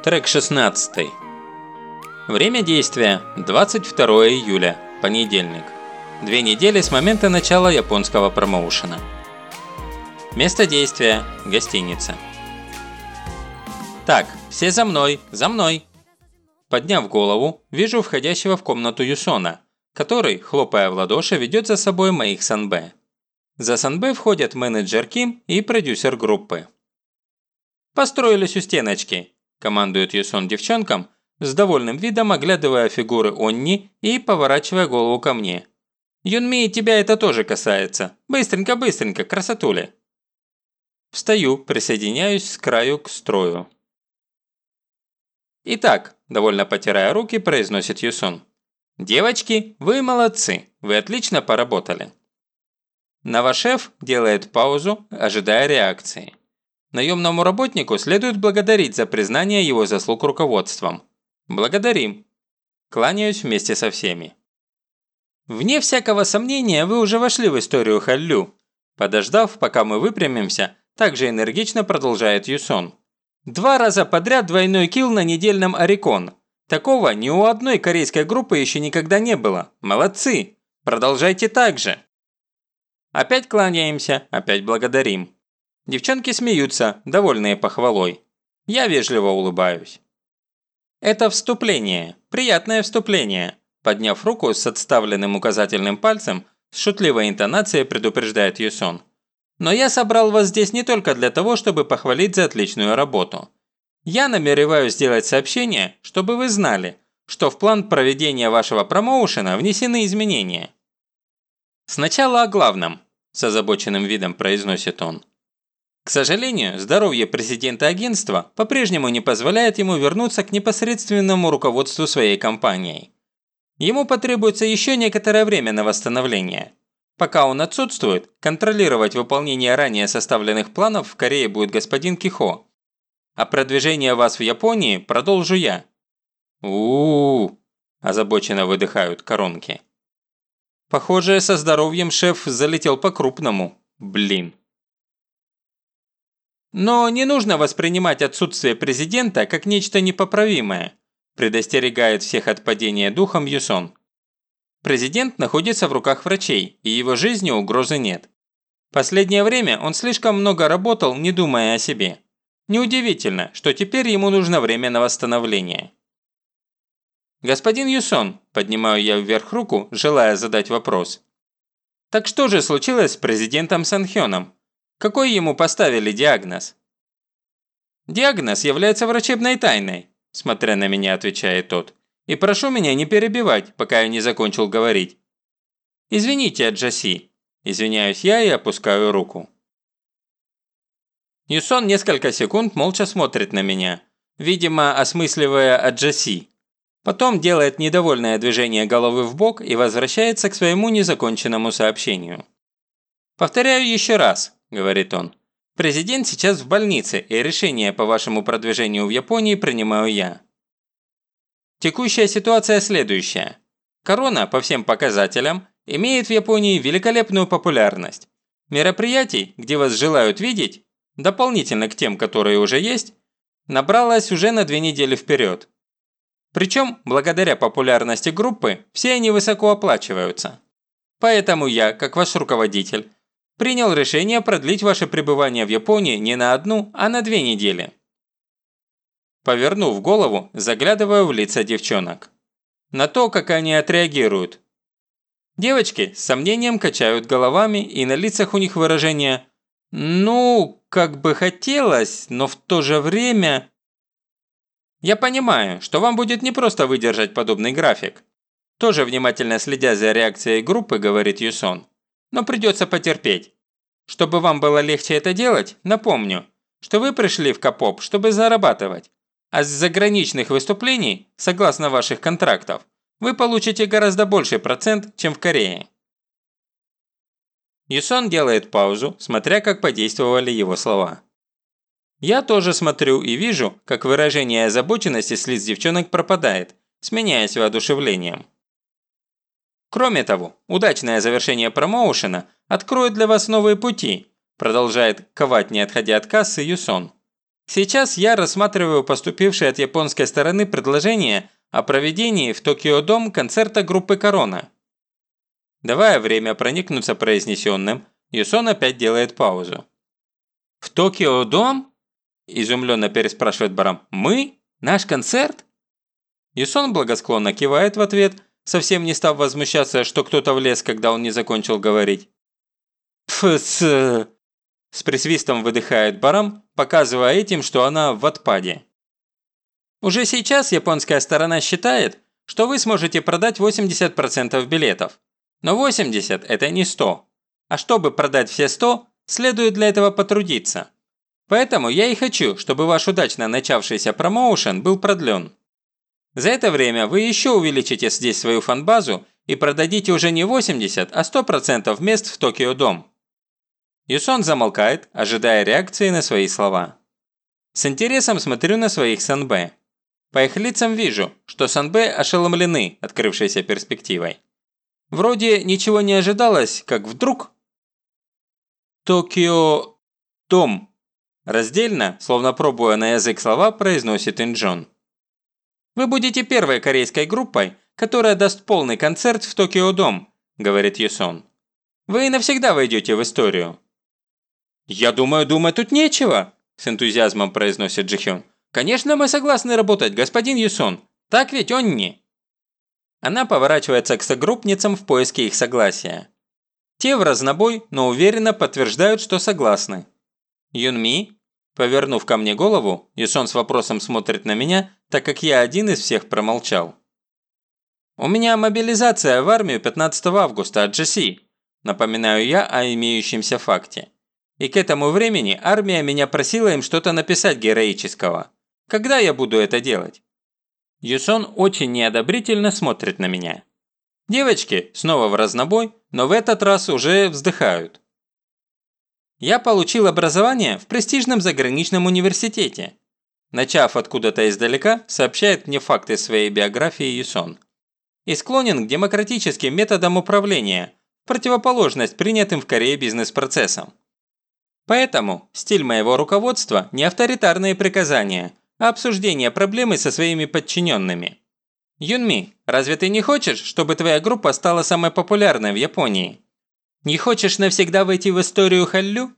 Трек 16. Время действия 22 июля, понедельник. Две недели с момента начала японского промоушена. Место действия – гостиница. Так, все за мной, за мной. Подняв голову, вижу входящего в комнату Юсона, который, хлопая в ладоши, ведет за собой моих санбэ. За санбэ входят менеджер Ким и продюсер группы. «Построились у стеночки», – командует Юсон девчонкам, с довольным видом оглядывая фигуры Онни и поворачивая голову ко мне. «Юнми, тебя это тоже касается. Быстренько, быстренько, красотули!» Встаю, присоединяюсь с краю к строю. «Итак», – довольно потирая руки, произносит Юсон. «Девочки, вы молодцы, вы отлично поработали». Новошеф делает паузу, ожидая реакции. Наемному работнику следует благодарить за признание его заслуг руководством. Благодарим. Кланяюсь вместе со всеми. Вне всякого сомнения, вы уже вошли в историю Халлю. Подождав, пока мы выпрямимся, также энергично продолжает Юсон. Два раза подряд двойной килл на недельном Орикон. Такого ни у одной корейской группы еще никогда не было. Молодцы! Продолжайте так же. Опять кланяемся, опять благодарим. Девчонки смеются, довольные похвалой. Я вежливо улыбаюсь. Это вступление, приятное вступление. Подняв руку с отставленным указательным пальцем, с шутливой интонацией предупреждает Юсон. Но я собрал вас здесь не только для того, чтобы похвалить за отличную работу. Я намереваюсь сделать сообщение, чтобы вы знали, что в план проведения вашего промоушена внесены изменения. Сначала о главном, с озабоченным видом произносит он. К сожалению, здоровье президента агентства по-прежнему не позволяет ему вернуться к непосредственному руководству своей компанией. Ему потребуется еще некоторое время на восстановление. Пока он отсутствует, контролировать выполнение ранее составленных планов в Корее будет господин Кихо. А продвижение вас в Японии продолжу я. у, -у, -у озабоченно выдыхают коронки. Похоже, со здоровьем шеф залетел по-крупному. Блин. Но не нужно воспринимать отсутствие президента как нечто непоправимое, предостерегает всех от падения духом Юсон. Президент находится в руках врачей, и его жизни угрозы нет. Последнее время он слишком много работал, не думая о себе. Неудивительно, что теперь ему нужно время на восстановление. «Господин Юсон», – поднимаю я вверх руку, желая задать вопрос. «Так что же случилось с президентом Санхёном? Какой ему поставили диагноз? Диагноз является врачебной тайной, смотря на меня, отвечает тот. И прошу меня не перебивать, пока я не закончил говорить. Извините, Джаси. Извиняюсь я и опускаю руку. Юсон несколько секунд молча смотрит на меня, видимо, осмысливая Аджаси. Потом делает недовольное движение головы в бок и возвращается к своему незаконченному сообщению. Повторяю еще раз, – говорит он. «Президент сейчас в больнице, и решение по вашему продвижению в Японии принимаю я». Текущая ситуация следующая. Корона, по всем показателям, имеет в Японии великолепную популярность. Мероприятий, где вас желают видеть, дополнительно к тем, которые уже есть, набралось уже на две недели вперед. Причем, благодаря популярности группы, все они высоко оплачиваются. Поэтому я, как ваш руководитель, принял решение продлить ваше пребывание в Японии не на одну, а на две недели. Повернув голову, заглядываю в лица девчонок. На то, как они отреагируют. Девочки с сомнением качают головами, и на лицах у них выражение «ну, как бы хотелось, но в то же время…» Я понимаю, что вам будет непросто выдержать подобный график. Тоже внимательно следя за реакцией группы, говорит Юсон но придется потерпеть. Чтобы вам было легче это делать, напомню, что вы пришли в Капоп, чтобы зарабатывать. А с заграничных выступлений, согласно ваших контрактов, вы получите гораздо больший процент, чем в Корее. Юсон делает паузу, смотря как подействовали его слова. Я тоже смотрю и вижу, как выражение озабоченности с лиц девчонок пропадает, сменяясь воодушевлением. Кроме того, удачное завершение промоушена откроет для вас новые пути, продолжает ковать не отходя от кассы Юсон. Сейчас я рассматриваю поступившее от японской стороны предложение о проведении в Токио-дом концерта группы «Корона». Давая время проникнуться произнесенным, Юсон опять делает паузу. «В Токио-дом?» – изумленно переспрашивает Барам. «Мы? Наш концерт?» Юсон благосклонно кивает в ответ, совсем не став возмущаться, что кто-то влез, когда он не закончил говорить. «Пфс!» – с присвистом выдыхает Барам, показывая этим, что она в отпаде. Уже сейчас японская сторона считает, что вы сможете продать 80% билетов. Но 80 – это не 100. А чтобы продать все 100, следует для этого потрудиться. Поэтому я и хочу, чтобы ваш удачно начавшийся промоушен был продлен. За это время вы еще увеличите здесь свою фанбазу и продадите уже не 80, а 100% мест в Токио Дом. Юсон замолкает, ожидая реакции на свои слова. С интересом смотрю на своих санбэ. По их лицам вижу, что санбэ ошеломлены открывшейся перспективой. Вроде ничего не ожидалось, как вдруг... Токио... Дом. Раздельно, словно пробуя на язык слова, произносит Инджон. Вы будете первой корейской группой, которая даст полный концерт в Токио Дом, говорит Юсон. Вы навсегда войдете в историю. Я думаю, думать тут нечего, с энтузиазмом произносит Джихён. Конечно, мы согласны работать, господин Юсон. Так ведь он не. Она поворачивается к согруппницам в поиске их согласия. Те в разнобой, но уверенно подтверждают, что согласны. Юнми, повернув ко мне голову, Юсон с вопросом смотрит на меня, так как я один из всех промолчал. «У меня мобилизация в армию 15 августа от GC», напоминаю я о имеющемся факте. И к этому времени армия меня просила им что-то написать героического. Когда я буду это делать? Юсон очень неодобрительно смотрит на меня. Девочки снова в разнобой, но в этот раз уже вздыхают. Я получил образование в престижном заграничном университете. Начав откуда-то издалека, сообщает мне факты своей биографии Юсон. И склонен к демократическим методам управления, противоположность принятым в Корее бизнес-процессам. Поэтому стиль моего руководства не авторитарные приказания, а обсуждение проблемы со своими подчиненными. Юнми, разве ты не хочешь, чтобы твоя группа стала самой популярной в Японии? Не хочешь навсегда войти в историю Халлю?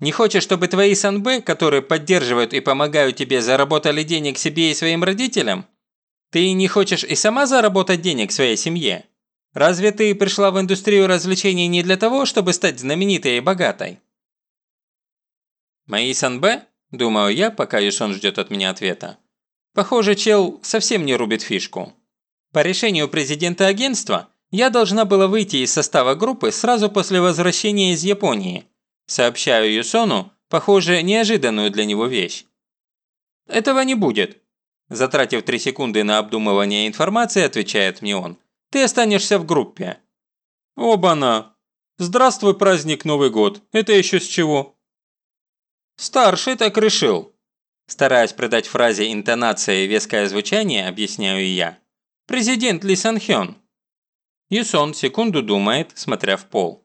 Не хочешь, чтобы твои санбэ, которые поддерживают и помогают тебе, заработали денег себе и своим родителям? Ты не хочешь и сама заработать денег своей семье? Разве ты пришла в индустрию развлечений не для того, чтобы стать знаменитой и богатой? Мои санбэ Думаю я, пока Юсон ждет от меня ответа. Похоже, чел совсем не рубит фишку. По решению президента агентства, я должна была выйти из состава группы сразу после возвращения из Японии. Сообщаю Юсону, похоже, неожиданную для него вещь. Этого не будет. Затратив три секунды на обдумывание информации, отвечает мне он. Ты останешься в группе. Оба-на! Здравствуй, праздник Новый год. Это еще с чего? «Старший так решил». Стараясь придать фразе интонация и веское звучание, объясняю я. «Президент Ли Сан Хён». Юсон секунду думает, смотря в пол.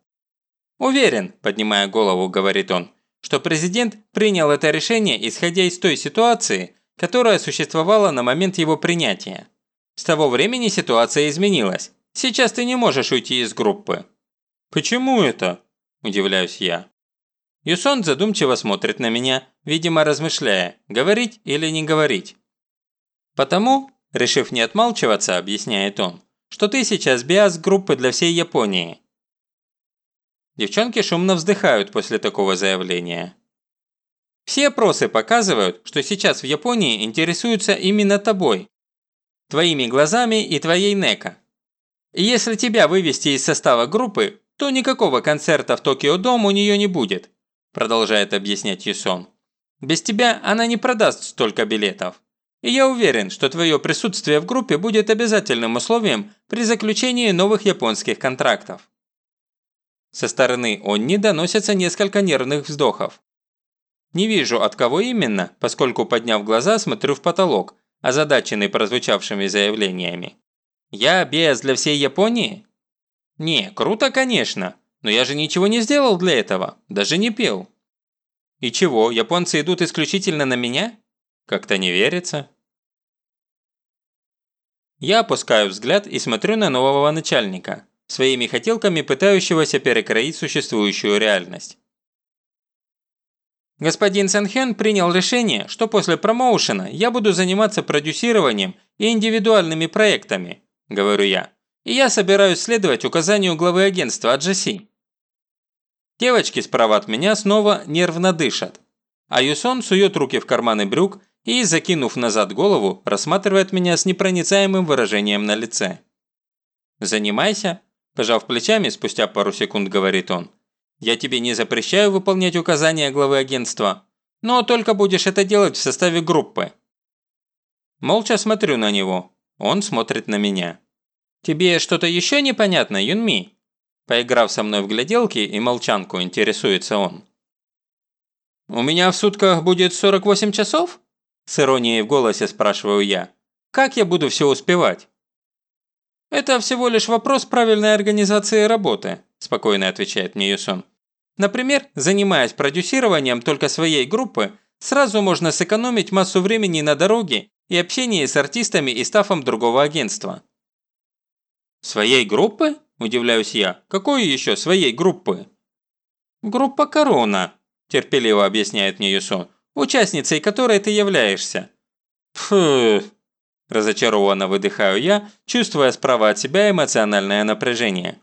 «Уверен», – поднимая голову, говорит он, что президент принял это решение, исходя из той ситуации, которая существовала на момент его принятия. С того времени ситуация изменилась. Сейчас ты не можешь уйти из группы». «Почему это?» – удивляюсь я. Юсон задумчиво смотрит на меня, видимо размышляя, говорить или не говорить. «Потому, решив не отмалчиваться, объясняет он, что ты сейчас биас группы для всей Японии». Девчонки шумно вздыхают после такого заявления. Все опросы показывают, что сейчас в Японии интересуются именно тобой, твоими глазами и твоей Нека. Если тебя вывести из состава группы, то никакого концерта в Токио Дом у нее не будет продолжает объяснять Юсон. Без тебя она не продаст столько билетов. И я уверен, что твое присутствие в группе будет обязательным условием при заключении новых японских контрактов. Со стороны Онни доносятся несколько нервных вздохов. Не вижу от кого именно, поскольку подняв глаза, смотрю в потолок, озадаченный прозвучавшими заявлениями. Я без для всей Японии? Не, круто, конечно, но я же ничего не сделал для этого, даже не пел. И чего, японцы идут исключительно на меня? Как-то не верится. Я опускаю взгляд и смотрю на нового начальника, своими хотелками пытающегося перекроить существующую реальность. Господин Санхён принял решение, что после промоушена я буду заниматься продюсированием и индивидуальными проектами, говорю я. И я собираюсь следовать указанию главы агентства Аджаси. Девочки справа от меня снова нервно дышат. А Юсон сует руки в карманы брюк и, закинув назад голову, рассматривает меня с непроницаемым выражением на лице. «Занимайся», – пожав плечами, спустя пару секунд говорит он. «Я тебе не запрещаю выполнять указания главы агентства, но только будешь это делать в составе группы». Молча смотрю на него, он смотрит на меня. «Тебе что-то еще непонятно, Юнми?» Поиграв со мной в гляделки и молчанку, интересуется он. «У меня в сутках будет 48 часов?» С иронией в голосе спрашиваю я. «Как я буду все успевать?» «Это всего лишь вопрос правильной организации работы», спокойно отвечает мне Юсон. «Например, занимаясь продюсированием только своей группы, сразу можно сэкономить массу времени на дороге и общении с артистами и стафом другого агентства». «Своей группы?» – удивляюсь я. «Какой еще своей группы?» «Группа «Корона», – терпеливо объясняет мне Юсон, участницей которой ты являешься. Фу, разочарованно выдыхаю я, чувствуя справа от себя эмоциональное напряжение.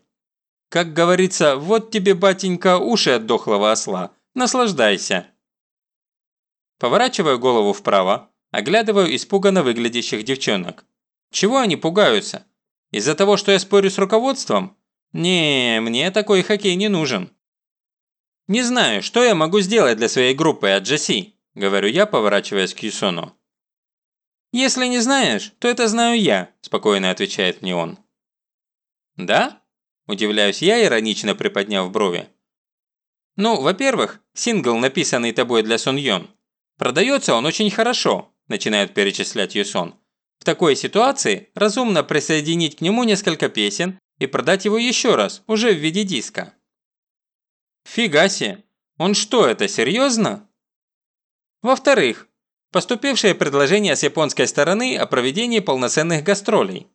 Как говорится, вот тебе, батенька, уши от дохлого осла. Наслаждайся. Поворачиваю голову вправо, оглядываю испуганно выглядящих девчонок. Чего они пугаются? Из-за того, что я спорю с руководством? Не, мне такой хоккей не нужен. Не знаю, что я могу сделать для своей группы от Джесси, говорю я, поворачиваясь к Юсону. «Если не знаешь, то это знаю я», – спокойно отвечает мне он. «Да?» – удивляюсь я, иронично приподняв брови. «Ну, во-первых, сингл, написанный тобой для Сон Йон. Продается он очень хорошо», – начинает перечислять Юсон. В такой ситуации разумно присоединить к нему несколько песен и продать его еще раз, уже в виде диска. Фига себе! Он что, это серьезно? Во-вторых, поступившее предложение с японской стороны о проведении полноценных гастролей.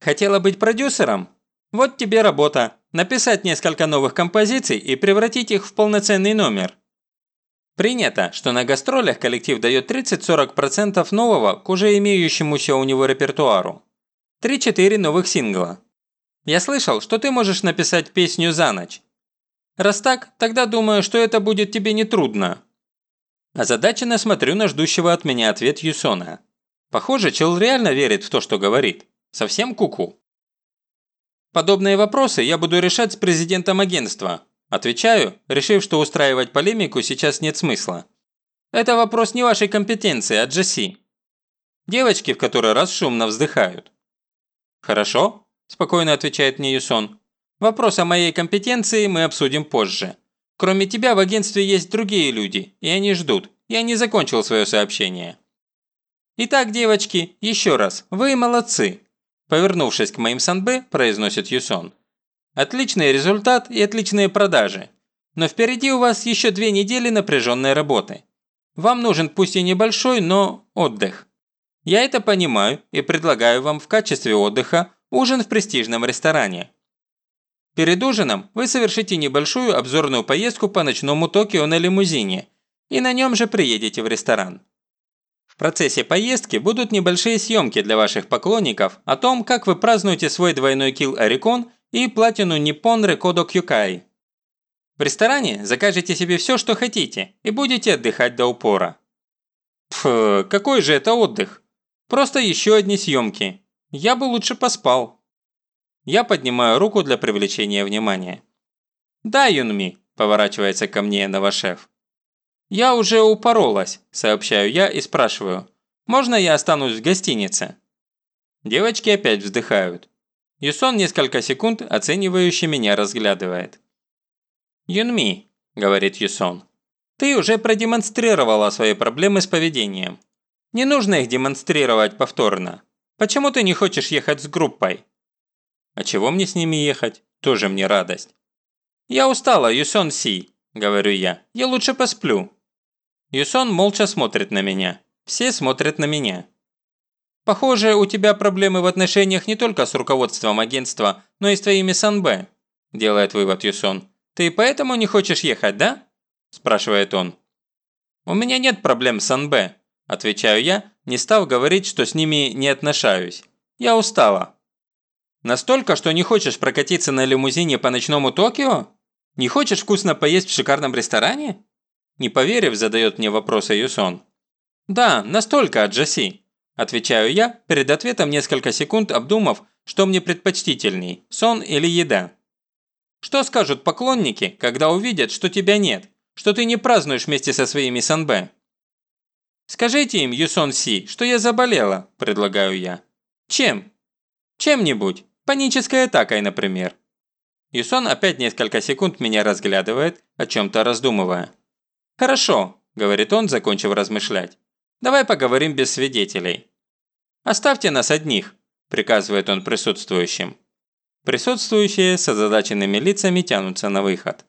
Хотела быть продюсером? Вот тебе работа. Написать несколько новых композиций и превратить их в полноценный номер. Принято, что на гастролях коллектив дает 30-40% нового к уже имеющемуся у него репертуару. 3-4 новых сингла. Я слышал, что ты можешь написать песню за ночь. Раз так, тогда думаю, что это будет тебе нетрудно. Озадаченно смотрю на ждущего от меня ответ Юсона. Похоже, чел реально верит в то, что говорит. Совсем куку. -ку. Подобные вопросы я буду решать с президентом агентства, Отвечаю, решив, что устраивать полемику сейчас нет смысла. Это вопрос не вашей компетенции, а Джесси. Девочки в который раз шумно вздыхают. «Хорошо», – спокойно отвечает мне Юсон. «Вопрос о моей компетенции мы обсудим позже. Кроме тебя в агентстве есть другие люди, и они ждут. Я не закончил свое сообщение». «Итак, девочки, еще раз, вы молодцы», – повернувшись к моим санбе, произносит Юсон. Отличный результат и отличные продажи. Но впереди у вас еще две недели напряженной работы. Вам нужен пусть и небольшой, но отдых. Я это понимаю и предлагаю вам в качестве отдыха ужин в престижном ресторане. Перед ужином вы совершите небольшую обзорную поездку по ночному Токио на лимузине и на нем же приедете в ресторан. В процессе поездки будут небольшие съемки для ваших поклонников о том, как вы празднуете свой двойной килл Орикон и платину Nippon Rekodo Kyukai. В ресторане закажете себе все, что хотите, и будете отдыхать до упора. Пф, какой же это отдых? Просто еще одни съемки. Я бы лучше поспал. Я поднимаю руку для привлечения внимания. «Да, Юнми», – поворачивается ко мне новошеф. «Я уже упоролась», – сообщаю я и спрашиваю. «Можно я останусь в гостинице?» Девочки опять вздыхают. Юсон несколько секунд оценивающе меня разглядывает. «Юнми», – говорит Юсон, – «ты уже продемонстрировала свои проблемы с поведением. Не нужно их демонстрировать повторно. Почему ты не хочешь ехать с группой?» «А чего мне с ними ехать? Тоже мне радость». «Я устала, Юсон Си», – говорю я. «Я лучше посплю». Юсон молча смотрит на меня. Все смотрят на меня. «Похоже, у тебя проблемы в отношениях не только с руководством агентства, но и с твоими санбэ», – делает вывод Юсон. «Ты поэтому не хочешь ехать, да?» – спрашивает он. «У меня нет проблем с санбэ», – отвечаю я, не став говорить, что с ними не отношаюсь. «Я устала». «Настолько, что не хочешь прокатиться на лимузине по ночному Токио? Не хочешь вкусно поесть в шикарном ресторане?» Не поверив, задает мне вопросы Юсон. «Да, настолько, Аджаси», – отвечаю я, перед ответом несколько секунд обдумав, что мне предпочтительней – сон или еда. Что скажут поклонники, когда увидят, что тебя нет, что ты не празднуешь вместе со своими санбэ? «Скажите им, Юсон Си, что я заболела», – предлагаю я. «Чем?» «Чем-нибудь. Панической атакой, например». Юсон опять несколько секунд меня разглядывает, о чем-то раздумывая. «Хорошо», – говорит он, закончив размышлять. «Давай поговорим без свидетелей». «Оставьте нас одних», – приказывает он присутствующим. Присутствующие с озадаченными лицами тянутся на выход.